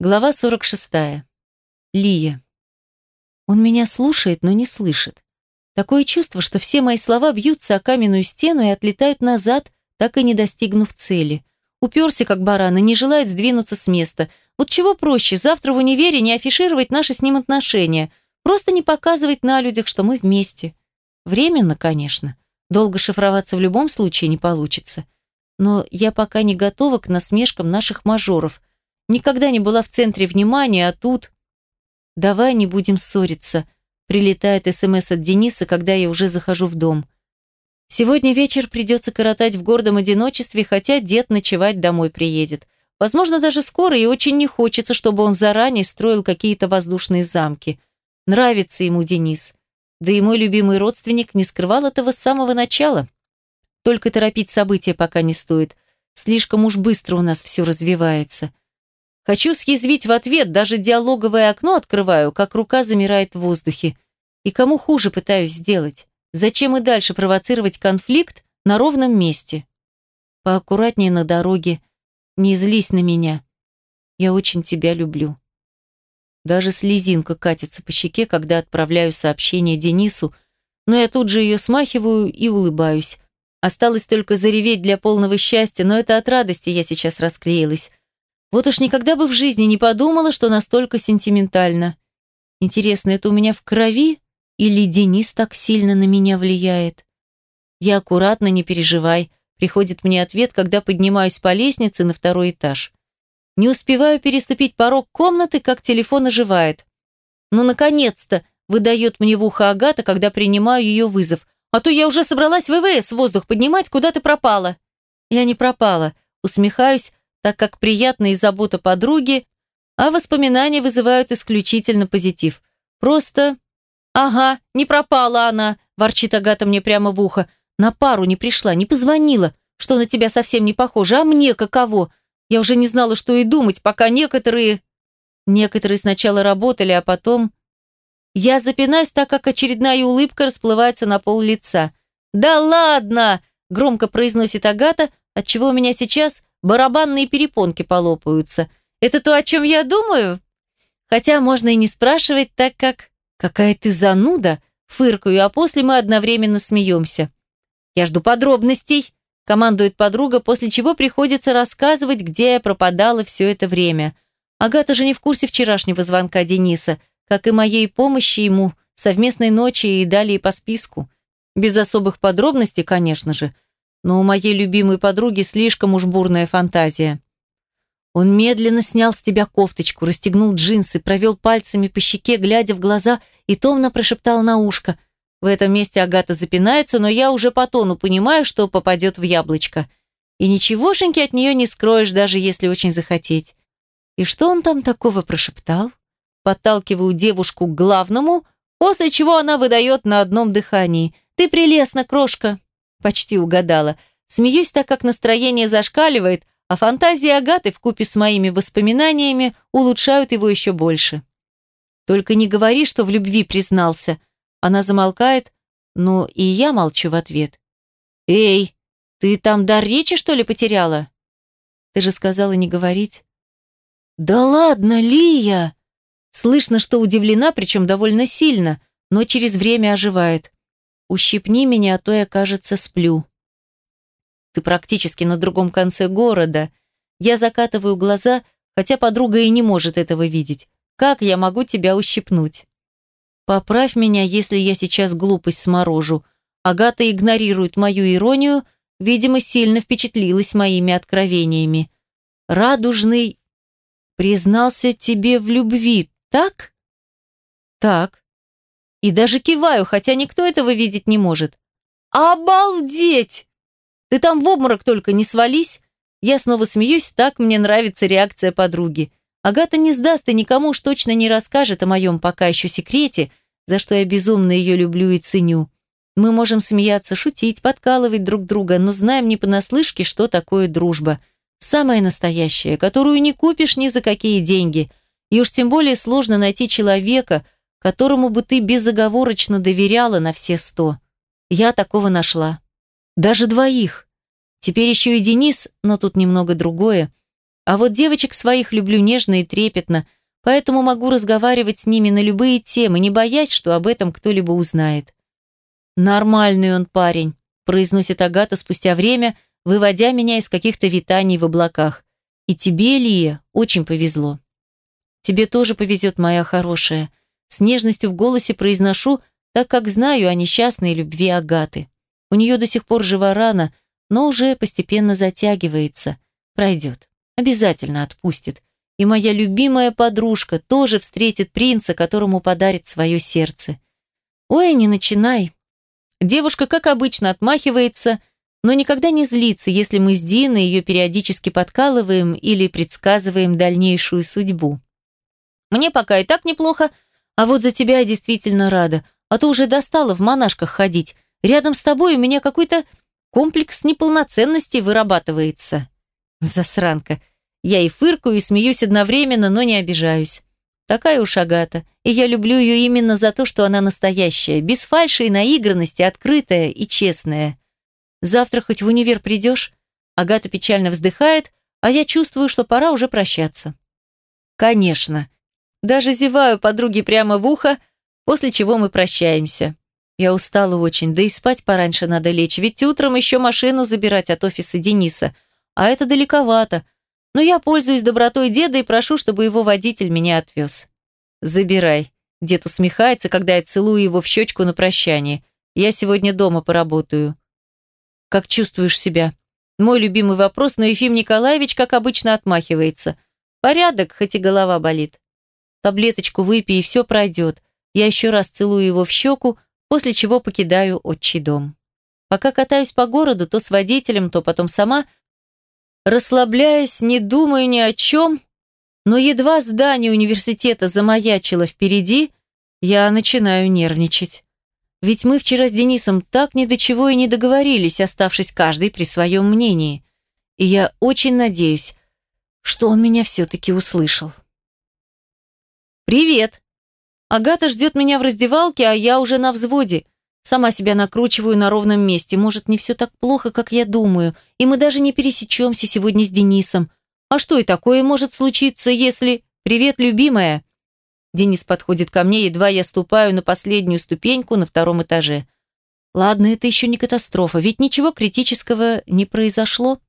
Глава 46. Лия. Он меня слушает, но не слышит. Такое чувство, что все мои слова бьются о каменную стену и отлетают назад, так и не достигнув цели. Уперся, как баран, и не желает сдвинуться с места. Вот чего проще, завтра в универе не афишировать наши с ним отношения, просто не показывать на людях, что мы вместе. Временно, конечно. Долго шифроваться в любом случае не получится. Но я пока не готова к насмешкам наших мажоров – Никогда не была в центре внимания, а тут... «Давай не будем ссориться», — прилетает СМС от Дениса, когда я уже захожу в дом. Сегодня вечер придется коротать в гордом одиночестве, хотя дед ночевать домой приедет. Возможно, даже скоро, и очень не хочется, чтобы он заранее строил какие-то воздушные замки. Нравится ему Денис. Да и мой любимый родственник не скрывал этого с самого начала. Только торопить события пока не стоит. Слишком уж быстро у нас все развивается. Хочу съязвить в ответ, даже диалоговое окно открываю, как рука замирает в воздухе. И кому хуже пытаюсь сделать? Зачем и дальше провоцировать конфликт на ровном месте? Поаккуратнее на дороге. Не злись на меня. Я очень тебя люблю. Даже слезинка катится по щеке, когда отправляю сообщение Денису, но я тут же ее смахиваю и улыбаюсь. Осталось только зареветь для полного счастья, но это от радости я сейчас расклеилась. Вот уж никогда бы в жизни не подумала, что настолько сентиментально. Интересно, это у меня в крови или Денис так сильно на меня влияет? Я аккуратно, не переживай. Приходит мне ответ, когда поднимаюсь по лестнице на второй этаж. Не успеваю переступить порог комнаты, как телефон оживает. Ну, наконец-то, выдает мне в ухо Агата, когда принимаю ее вызов. А то я уже собралась в ВВС воздух поднимать, куда ты пропала. Я не пропала. Усмехаюсь, так как приятные забота подруги, а воспоминания вызывают исключительно позитив. Просто «Ага, не пропала она», – ворчит Агата мне прямо в ухо. «На пару не пришла, не позвонила, что на тебя совсем не похоже, а мне каково? Я уже не знала, что и думать, пока некоторые...» Некоторые сначала работали, а потом... Я запинаюсь, так как очередная улыбка расплывается на пол лица. «Да ладно!» – громко произносит Агата, отчего у меня сейчас барабанные перепонки полопаются. Это то, о чем я думаю? Хотя можно и не спрашивать, так как... Какая ты зануда, фыркаю, а после мы одновременно смеемся. Я жду подробностей, командует подруга, после чего приходится рассказывать, где я пропадала все это время. Агата же не в курсе вчерашнего звонка Дениса, как и моей помощи ему, совместной ночи и далее по списку. Без особых подробностей, конечно же, но у моей любимой подруги слишком уж бурная фантазия. Он медленно снял с тебя кофточку, расстегнул джинсы, провел пальцами по щеке, глядя в глаза, и томно прошептал на ушко. В этом месте Агата запинается, но я уже по тону понимаю, что попадет в яблочко. И ничегошеньки от нее не скроешь, даже если очень захотеть. И что он там такого прошептал? Подталкиваю девушку к главному, после чего она выдает на одном дыхании. «Ты прелестна, крошка!» Почти угадала. Смеюсь, так как настроение зашкаливает, а фантазии Агаты вкупе с моими воспоминаниями улучшают его еще больше. Только не говори, что в любви признался. Она замолкает, но и я молчу в ответ. «Эй, ты там дар речи, что ли, потеряла?» «Ты же сказала не говорить». «Да ладно, Лия!» Слышно, что удивлена, причем довольно сильно, но через время оживает. Ущипни меня, а то я, кажется, сплю. Ты практически на другом конце города. Я закатываю глаза, хотя подруга и не может этого видеть. Как я могу тебя ущипнуть? Поправь меня, если я сейчас глупость сморожу. Агата игнорирует мою иронию, видимо, сильно впечатлилась моими откровениями. Радужный признался тебе в любви, так? Так и даже киваю, хотя никто этого видеть не может. «Обалдеть! Ты там в обморок только не свались!» Я снова смеюсь, так мне нравится реакция подруги. Агата не сдаст и никому уж точно не расскажет о моем пока еще секрете, за что я безумно ее люблю и ценю. Мы можем смеяться, шутить, подкалывать друг друга, но знаем не понаслышке, что такое дружба. Самая настоящая, которую не купишь ни за какие деньги. И уж тем более сложно найти человека, которому бы ты безоговорочно доверяла на все сто. Я такого нашла. Даже двоих. Теперь еще и Денис, но тут немного другое. А вот девочек своих люблю нежно и трепетно, поэтому могу разговаривать с ними на любые темы, не боясь, что об этом кто-либо узнает. «Нормальный он парень», – произносит Агата спустя время, выводя меня из каких-то витаний в облаках. «И тебе, Лия, очень повезло». «Тебе тоже повезет, моя хорошая», – с нежностью в голосе произношу, так как знаю о несчастной любви Агаты. У нее до сих пор жива рана, но уже постепенно затягивается. Пройдет. Обязательно отпустит. И моя любимая подружка тоже встретит принца, которому подарит свое сердце. Ой, не начинай. Девушка, как обычно, отмахивается, но никогда не злится, если мы с Диной ее периодически подкалываем или предсказываем дальнейшую судьбу. Мне пока и так неплохо, а вот за тебя я действительно рада, а то уже достала в монашках ходить. Рядом с тобой у меня какой-то комплекс неполноценности вырабатывается. Засранка. Я и фыркаю, и смеюсь одновременно, но не обижаюсь. Такая уж Агата, и я люблю ее именно за то, что она настоящая, без фальши и наигранности, открытая и честная. Завтра хоть в универ придешь? Агата печально вздыхает, а я чувствую, что пора уже прощаться. Конечно. Даже зеваю подруге прямо в ухо, после чего мы прощаемся. Я устала очень, да и спать пораньше надо лечь, ведь утром еще машину забирать от офиса Дениса, а это далековато. Но я пользуюсь добротой деда и прошу, чтобы его водитель меня отвез. «Забирай». Дед усмехается, когда я целую его в щечку на прощание. «Я сегодня дома поработаю». «Как чувствуешь себя?» Мой любимый вопрос, но Ефим Николаевич, как обычно, отмахивается. «Порядок, хоть и голова болит». Таблеточку выпей, и все пройдет. Я еще раз целую его в щеку, после чего покидаю отчий дом. Пока катаюсь по городу, то с водителем, то потом сама, расслабляясь, не думаю ни о чем, но едва здание университета замаячило впереди, я начинаю нервничать. Ведь мы вчера с Денисом так ни до чего и не договорились, оставшись каждый при своем мнении. И я очень надеюсь, что он меня все-таки услышал. «Привет!» Агата ждет меня в раздевалке, а я уже на взводе. Сама себя накручиваю на ровном месте. Может, не все так плохо, как я думаю, и мы даже не пересечемся сегодня с Денисом. А что и такое может случиться, если... «Привет, любимая!» Денис подходит ко мне, едва я ступаю на последнюю ступеньку на втором этаже. Ладно, это еще не катастрофа, ведь ничего критического не произошло.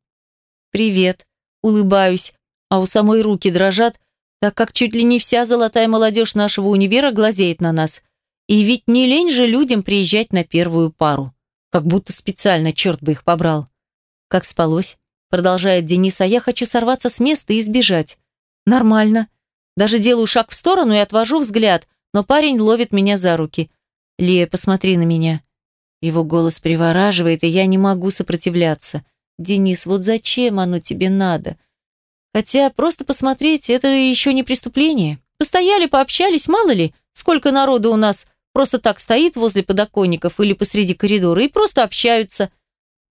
«Привет!» Улыбаюсь, а у самой руки дрожат, так как чуть ли не вся золотая молодежь нашего универа глазеет на нас. И ведь не лень же людям приезжать на первую пару. Как будто специально, черт бы их побрал. Как спалось? Продолжает Денис, а я хочу сорваться с места и сбежать. Нормально. Даже делаю шаг в сторону и отвожу взгляд, но парень ловит меня за руки. «Лия, посмотри на меня». Его голос привораживает, и я не могу сопротивляться. «Денис, вот зачем оно тебе надо? Хотя просто посмотреть – это еще не преступление. Постояли, пообщались, мало ли, сколько народу у нас просто так стоит возле подоконников или посреди коридора и просто общаются.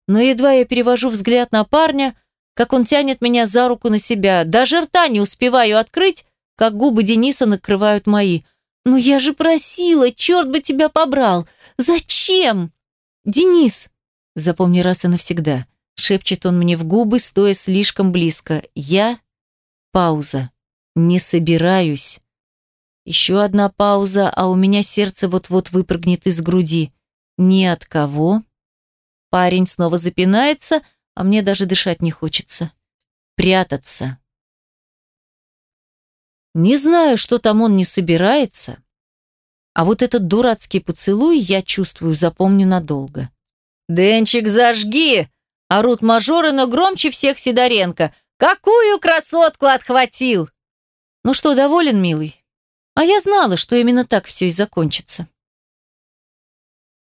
Но едва я перевожу взгляд на парня, как он тянет меня за руку на себя, даже рта не успеваю открыть, как губы Дениса накрывают мои. «Ну я же просила, черт бы тебя побрал! Зачем?» «Денис!» Запомни раз и навсегда – Шепчет он мне в губы, стоя слишком близко. Я... Пауза. Не собираюсь. Еще одна пауза, а у меня сердце вот-вот выпрыгнет из груди. Ни от кого. Парень снова запинается, а мне даже дышать не хочется. Прятаться. Не знаю, что там он не собирается, а вот этот дурацкий поцелуй я чувствую, запомню надолго. «Денчик, зажги!» Орут мажоры, но громче всех Сидоренко. «Какую красотку отхватил!» «Ну что, доволен, милый?» А я знала, что именно так все и закончится.